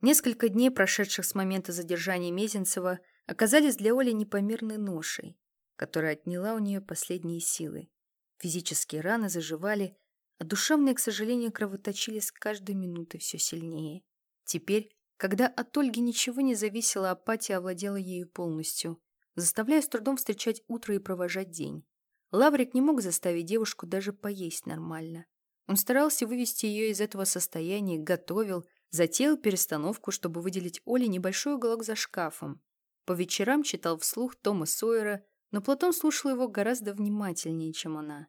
Несколько дней, прошедших с момента задержания Мезенцева, оказались для Оли непомерной ношей, которая отняла у нее последние силы. Физические раны заживали, а душевные, к сожалению, кровоточили с каждой минутой все сильнее. Теперь, когда от Ольги ничего не зависело, апатия овладела ею полностью, заставляя с трудом встречать утро и провожать день. Лаврик не мог заставить девушку даже поесть нормально. Он старался вывести ее из этого состояния, готовил, затеял перестановку, чтобы выделить Оле небольшой уголок за шкафом. По вечерам читал вслух Тома Сойера, но Платон слушал его гораздо внимательнее, чем она.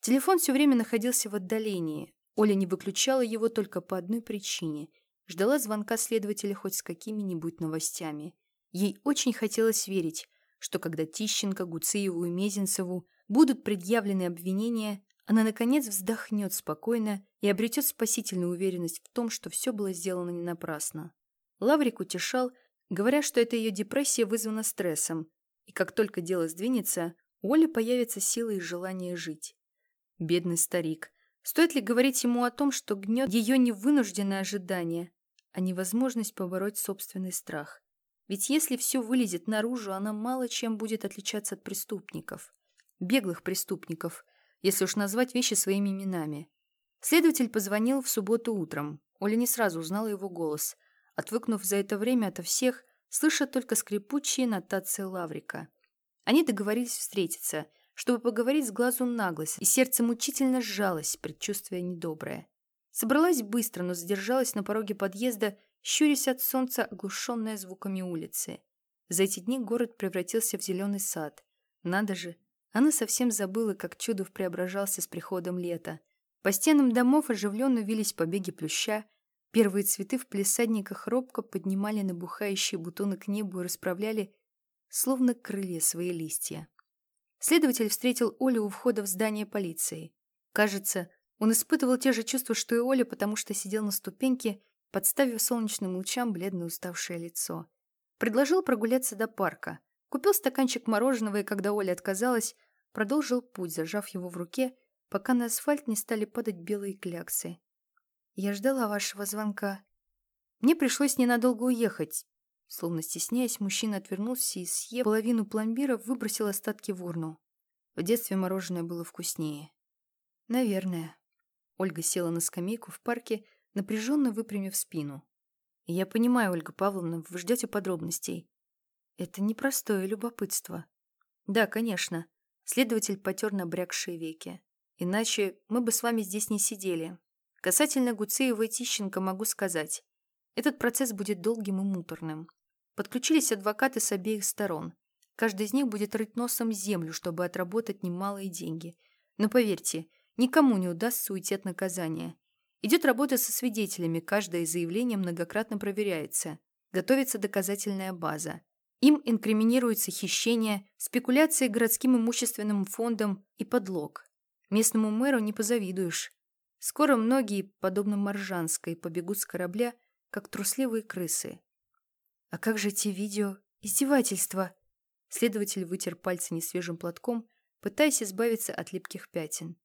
Телефон все время находился в отдалении. Оля не выключала его только по одной причине. Ждала звонка следователя хоть с какими-нибудь новостями. Ей очень хотелось верить, что когда Тищенко, Гуциеву и Мезенцеву будут предъявлены обвинения, она, наконец, вздохнет спокойно и обретет спасительную уверенность в том, что все было сделано не напрасно. Лаврик утешал, говоря, что эта ее депрессия вызвана стрессом, и как только дело сдвинется, у Оли появится сила и желание жить. Бедный старик. Стоит ли говорить ему о том, что гнет ее невынужденное ожидание, а невозможность побороть собственный страх? Ведь если все вылезет наружу, она мало чем будет отличаться от преступников. Беглых преступников, если уж назвать вещи своими именами. Следователь позвонил в субботу утром. Оля не сразу узнала его голос. Отвыкнув за это время ото всех, слыша только скрипучие нотации Лаврика. Они договорились встретиться, чтобы поговорить с глазу на и сердце мучительно сжалось, предчувствуя недоброе. Собралась быстро, но задержалась на пороге подъезда, щурясь от солнца, оглушенная звуками улицы. За эти дни город превратился в зеленый сад. Надо же, она совсем забыла, как Чудов преображался с приходом лета. По стенам домов оживленно вились побеги плюща, Первые цветы в палисадниках робко поднимали набухающие бутоны к небу и расправляли, словно крылья, свои листья. Следователь встретил Олю у входа в здание полиции. Кажется, он испытывал те же чувства, что и Оля, потому что сидел на ступеньке, подставив солнечным лучам бледное уставшее лицо. Предложил прогуляться до парка. Купил стаканчик мороженого и, когда Оля отказалась, продолжил путь, зажав его в руке, пока на асфальт не стали падать белые кляксы. Я ждала вашего звонка. Мне пришлось ненадолго уехать. Словно стесняясь, мужчина отвернулся и, съев половину пломбира, выбросил остатки в урну. В детстве мороженое было вкуснее. Наверное. Ольга села на скамейку в парке, напряженно выпрямив спину. Я понимаю, Ольга Павловна, вы ждете подробностей. Это непростое любопытство. Да, конечно. Следователь потер набрякшие веки. Иначе мы бы с вами здесь не сидели. Касательно Гуцеева и Тищенко могу сказать, этот процесс будет долгим и муторным. Подключились адвокаты с обеих сторон. Каждый из них будет рыть носом землю, чтобы отработать немалые деньги. Но поверьте, никому не удастся уйти от наказания. Идет работа со свидетелями, каждое заявление многократно проверяется. Готовится доказательная база. Им инкриминируется хищение, спекуляции городским имущественным фондом и подлог. Местному мэру не позавидуешь. Скоро многие, подобно Моржанской, побегут с корабля, как трусливые крысы. А как же те видео? Издевательства! Следователь вытер пальцы несвежим платком, пытаясь избавиться от липких пятен.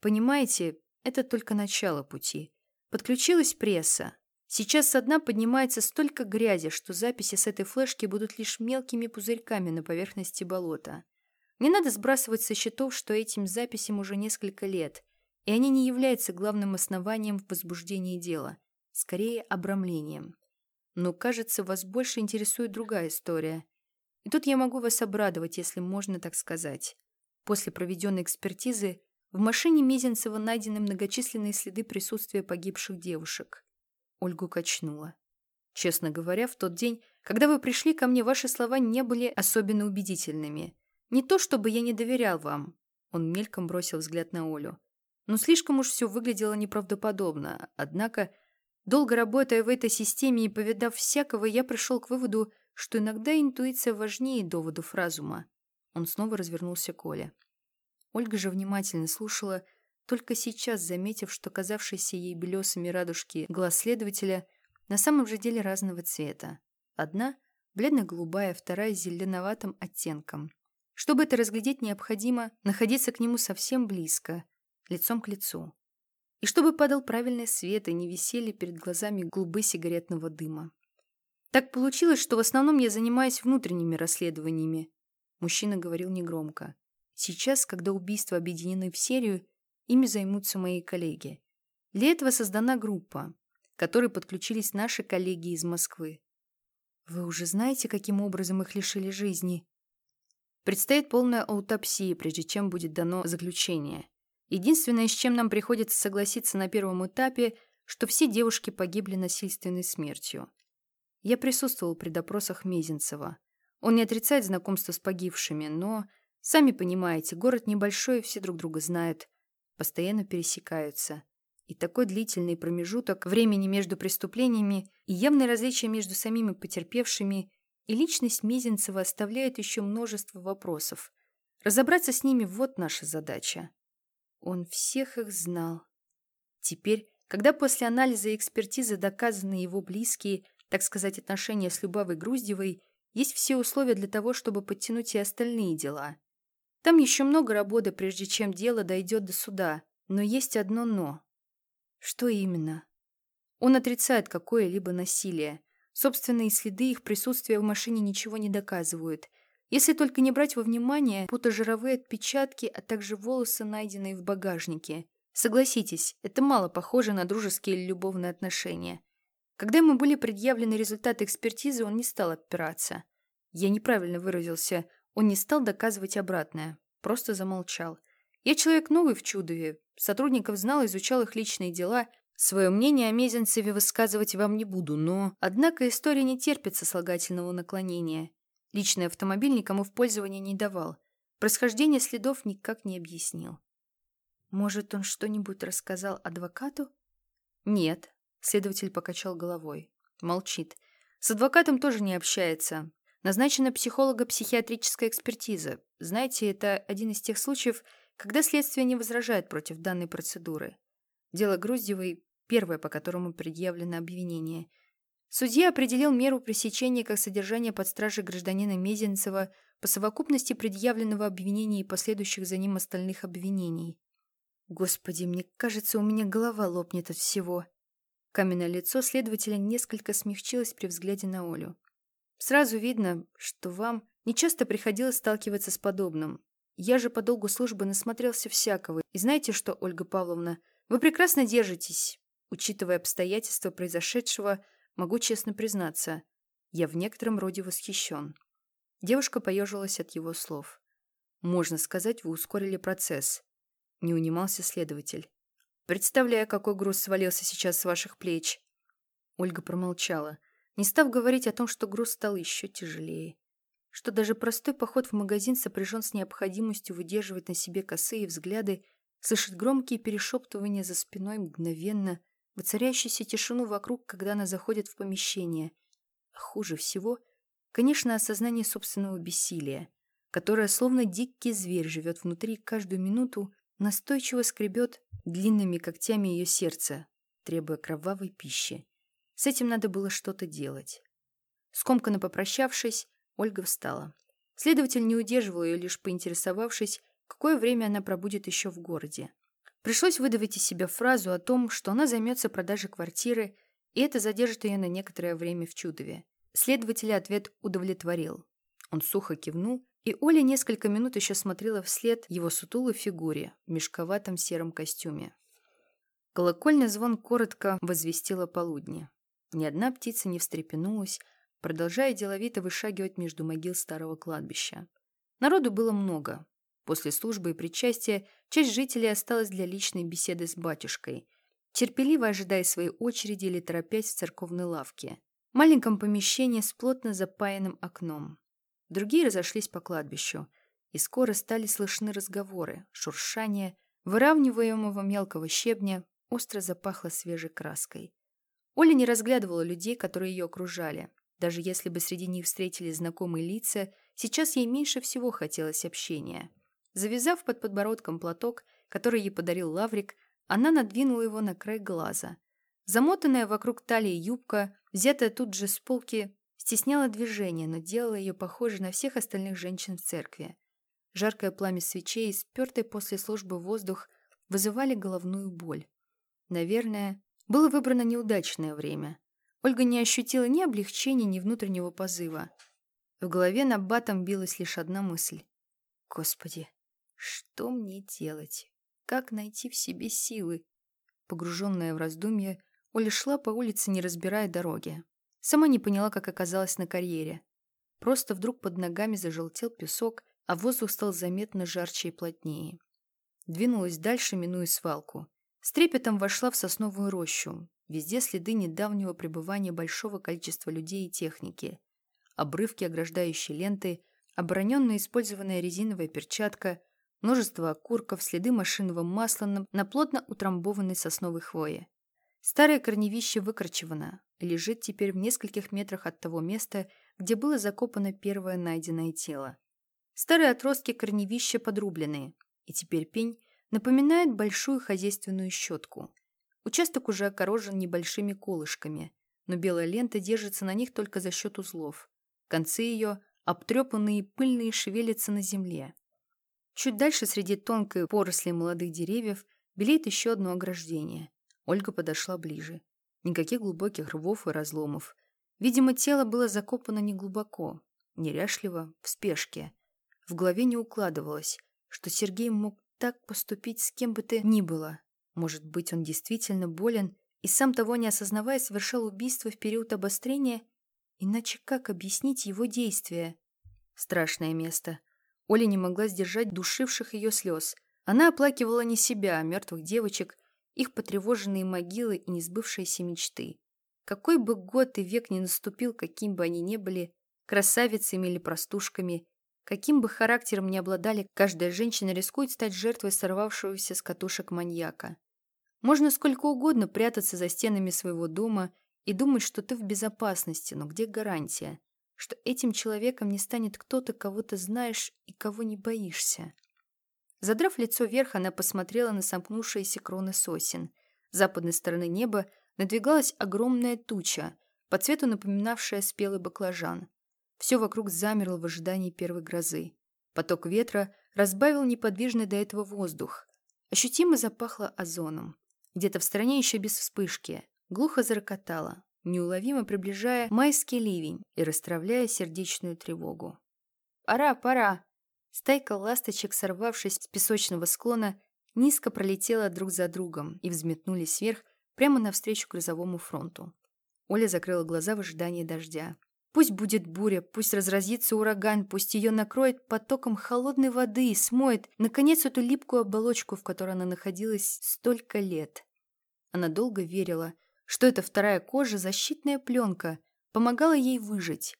Понимаете, это только начало пути. Подключилась пресса. Сейчас со дна поднимается столько грязи, что записи с этой флешки будут лишь мелкими пузырьками на поверхности болота. Не надо сбрасывать со счетов, что этим записям уже несколько лет, и они не являются главным основанием в возбуждении дела, скорее обрамлением. Но, кажется, вас больше интересует другая история. И тут я могу вас обрадовать, если можно так сказать. После проведенной экспертизы в машине Мезенцева найдены многочисленные следы присутствия погибших девушек. Ольгу качнула. Честно говоря, в тот день, когда вы пришли ко мне, ваши слова не были особенно убедительными. Не то, чтобы я не доверял вам. Он мельком бросил взгляд на Олю. Но слишком уж все выглядело неправдоподобно. Однако, долго работая в этой системе и повидав всякого, я пришел к выводу, что иногда интуиция важнее доводов разума. Он снова развернулся к Оле. Ольга же внимательно слушала, только сейчас заметив, что казавшиеся ей белесыми радужки глаз следователя на самом же деле разного цвета. Одна – бледно-голубая, вторая – зеленоватым оттенком. Чтобы это разглядеть, необходимо находиться к нему совсем близко, лицом к лицу. и чтобы падал правильный свет и не висели перед глазами голубы сигаретного дыма. Так получилось, что в основном я занимаюсь внутренними расследованиями. Мужчина говорил негромко. Сейчас, когда убийства объединены в серию, ими займутся мои коллеги. Для этого создана группа, к которой подключились наши коллеги из Москвы. Вы уже знаете, каким образом их лишили жизни? Предстоит полная аутопсия, прежде чем будет дано заключение. Единственное, с чем нам приходится согласиться на первом этапе, что все девушки погибли насильственной смертью. Я присутствовал при допросах Мезенцева. Он не отрицает знакомство с погибшими, но, сами понимаете, город небольшой, все друг друга знают, постоянно пересекаются. И такой длительный промежуток времени между преступлениями и явное различие между самими потерпевшими и личность Мезенцева оставляет еще множество вопросов. Разобраться с ними – вот наша задача. Он всех их знал. Теперь, когда после анализа и экспертизы доказаны его близкие, так сказать, отношения с Любавой Груздевой, есть все условия для того, чтобы подтянуть и остальные дела. Там еще много работы, прежде чем дело дойдет до суда, но есть одно «но». Что именно? Он отрицает какое-либо насилие. Собственные следы их присутствия в машине ничего не доказывают. Если только не брать во внимание путожировые отпечатки, а также волосы, найденные в багажнике. Согласитесь, это мало похоже на дружеские или любовные отношения. Когда ему были предъявлены результаты экспертизы, он не стал опираться. Я неправильно выразился. Он не стал доказывать обратное. Просто замолчал. Я человек новый в Чудове. Сотрудников знал, изучал их личные дела. Свое мнение о Мезенцеве высказывать вам не буду, но... Однако история не терпит сослагательного наклонения. Личный автомобиль никому в пользование не давал. Происхождение следов никак не объяснил. Может, он что-нибудь рассказал адвокату? Нет. Следователь покачал головой. Молчит. С адвокатом тоже не общается. Назначена психолого-психиатрическая экспертиза. Знаете, это один из тех случаев, когда следствие не возражает против данной процедуры. Дело Груздевой – первое, по которому предъявлено обвинение. Судья определил меру пресечения как содержание под стражей гражданина Мезенцева по совокупности предъявленного обвинения и последующих за ним остальных обвинений. Господи, мне кажется, у меня голова лопнет от всего. Каменное лицо следователя несколько смягчилось при взгляде на Олю. Сразу видно, что вам нечасто приходилось сталкиваться с подобным. Я же по долгу службы насмотрелся всякого. И знаете что, Ольга Павловна, вы прекрасно держитесь. Учитывая обстоятельства произошедшего, могу честно признаться, я в некотором роде восхищен. Девушка поежилась от его слов. «Можно сказать, вы ускорили процесс», — не унимался следователь. «Представляю, какой груз свалился сейчас с ваших плеч». Ольга промолчала, не став говорить о том, что груз стал еще тяжелее что даже простой поход в магазин сопряжен с необходимостью выдерживать на себе косые взгляды, слышать громкие перешептывания за спиной мгновенно, воцаряющуюся тишину вокруг, когда она заходит в помещение. А хуже всего, конечно, осознание собственного бессилия, которое, словно дикий зверь, живет внутри каждую минуту, настойчиво скребет длинными когтями ее сердце, требуя кровавой пищи. С этим надо было что-то делать. Скомканно попрощавшись, Ольга встала. Следователь не удерживал ее, лишь поинтересовавшись, какое время она пробудет еще в городе. Пришлось выдавить из себя фразу о том, что она займется продажей квартиры, и это задержит ее на некоторое время в Чудове. Следователя ответ удовлетворил. Он сухо кивнул, и Оля несколько минут еще смотрела вслед его сутулой фигуре в мешковатом сером костюме. Колокольный звон коротко возвестила полудне. Ни одна птица не встрепенулась, продолжая деловито вышагивать между могил старого кладбища. Народу было много. После службы и причастия часть жителей осталась для личной беседы с батюшкой, терпеливо ожидая своей очереди или торопясь в церковной лавке. В маленьком помещении с плотно запаянным окном. Другие разошлись по кладбищу, и скоро стали слышны разговоры, шуршание, выравниваемого мелкого щебня, остро запахло свежей краской. Оля не разглядывала людей, которые ее окружали, даже если бы среди них встретились знакомые лица, сейчас ей меньше всего хотелось общения. Завязав под подбородком платок, который ей подарил Лаврик, она надвинула его на край глаза. Замотанная вокруг талии юбка, взятая тут же с полки, стесняла движение, но делала ее похожей на всех остальных женщин в церкви. Жаркое пламя свечей и спертый после службы воздух вызывали головную боль. Наверное, было выбрано неудачное время. Ольга не ощутила ни облегчения, ни внутреннего позыва. В голове на батом билась лишь одна мысль. «Господи, что мне делать? Как найти в себе силы?» Погруженная в раздумья, Оля шла по улице, не разбирая дороги. Сама не поняла, как оказалась на карьере. Просто вдруг под ногами зажелтел песок, а воздух стал заметно жарче и плотнее. Двинулась дальше, минуя свалку. С трепетом вошла в сосновую рощу. Везде следы недавнего пребывания большого количества людей и техники. Обрывки ограждающей ленты, обороненная использованная резиновая перчатка, множество окурков, следы машинного масла на плотно утрамбованной сосновой хвое. Старое корневище выкорчевано, лежит теперь в нескольких метрах от того места, где было закопано первое найденное тело. Старые отростки корневища подрубленные, и теперь пень напоминает большую хозяйственную щетку. Участок уже окорожен небольшими колышками, но белая лента держится на них только за счет узлов. Концы ее, обтрепанные и пыльные, шевелятся на земле. Чуть дальше, среди тонкой поросли молодых деревьев, белеет еще одно ограждение. Ольга подошла ближе. Никаких глубоких рвов и разломов. Видимо, тело было закопано неглубоко, неряшливо, в спешке. В голове не укладывалось, что Сергей мог так поступить с кем бы то ни было. Может быть, он действительно болен и сам того не осознавая совершал убийство в период обострения? Иначе как объяснить его действия? Страшное место. Оля не могла сдержать душивших ее слез. Она оплакивала не себя, а мертвых девочек, их потревоженные могилы и несбывшиеся мечты. Какой бы год и век ни наступил, каким бы они ни были, красавицами или простушками, каким бы характером ни обладали, каждая женщина рискует стать жертвой сорвавшегося с катушек маньяка. Можно сколько угодно прятаться за стенами своего дома и думать, что ты в безопасности, но где гарантия, что этим человеком не станет кто-то, кого ты знаешь и кого не боишься? Задрав лицо вверх, она посмотрела на сомкнувшиеся кроны сосен. С западной стороны неба надвигалась огромная туча, по цвету напоминавшая спелый баклажан. Все вокруг замерло в ожидании первой грозы. Поток ветра разбавил неподвижный до этого воздух. Ощутимо запахло озоном. Где-то в стороне еще без вспышки. Глухо зарокотало, неуловимо приближая майский ливень и расстравляя сердечную тревогу. «Пора, пора!» Стайка ласточек, сорвавшись с песочного склона, низко пролетела друг за другом и взметнулись вверх прямо навстречу грозовому фронту. Оля закрыла глаза в ожидании дождя. Пусть будет буря, пусть разразится ураган, пусть ее накроет потоком холодной воды и смоет, наконец, эту липкую оболочку, в которой она находилась столько лет. Она долго верила, что эта вторая кожа – защитная пленка, помогала ей выжить.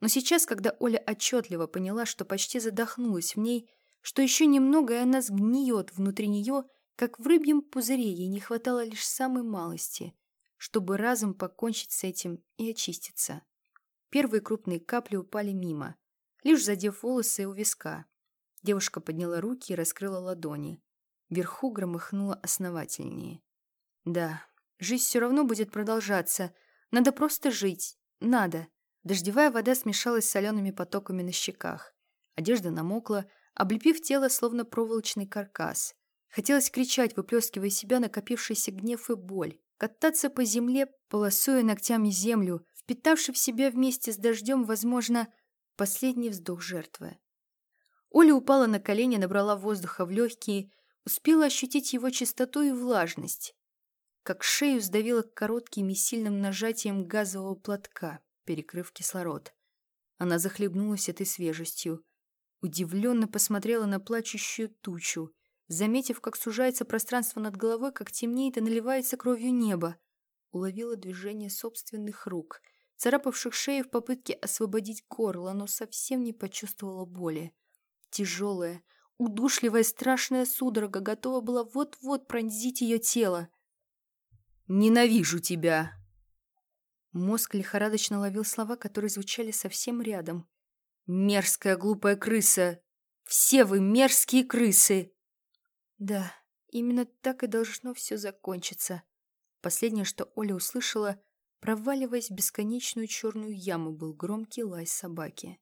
Но сейчас, когда Оля отчетливо поняла, что почти задохнулась в ней, что еще немного, и она сгниет внутри нее, как в рыбьем пузыре ей не хватало лишь самой малости, чтобы разом покончить с этим и очиститься. Первые крупные капли упали мимо, лишь задев волосы у виска. Девушка подняла руки и раскрыла ладони. Вверху громыхнуло основательнее. Да, жизнь все равно будет продолжаться. Надо просто жить. Надо. Дождевая вода смешалась с солеными потоками на щеках. Одежда намокла, облепив тело, словно проволочный каркас. Хотелось кричать, выплескивая себя накопившийся гнев и боль. Кататься по земле, полосуя ногтями землю, впитавший в себя вместе с дождем, возможно, последний вздох жертвы. Оля упала на колени, набрала воздуха в легкие, успела ощутить его чистоту и влажность. Как шею сдавило коротким и сильным нажатием газового платка перекрыв кислород. Она захлебнулась этой свежестью. Удивленно посмотрела на плачущую тучу, заметив, как сужается пространство над головой, как темнеет и наливается кровью небо. Уловила движение собственных рук, царапавших шею в попытке освободить горло, но совсем не почувствовала боли. Тяжелая, удушливая, страшная судорога готова была вот-вот пронзить ее тело. «Ненавижу тебя!» Мозг лихорадочно ловил слова, которые звучали совсем рядом. «Мерзкая глупая крыса! Все вы мерзкие крысы!» Да, именно так и должно все закончиться. Последнее, что Оля услышала, проваливаясь в бесконечную черную яму, был громкий лай собаки.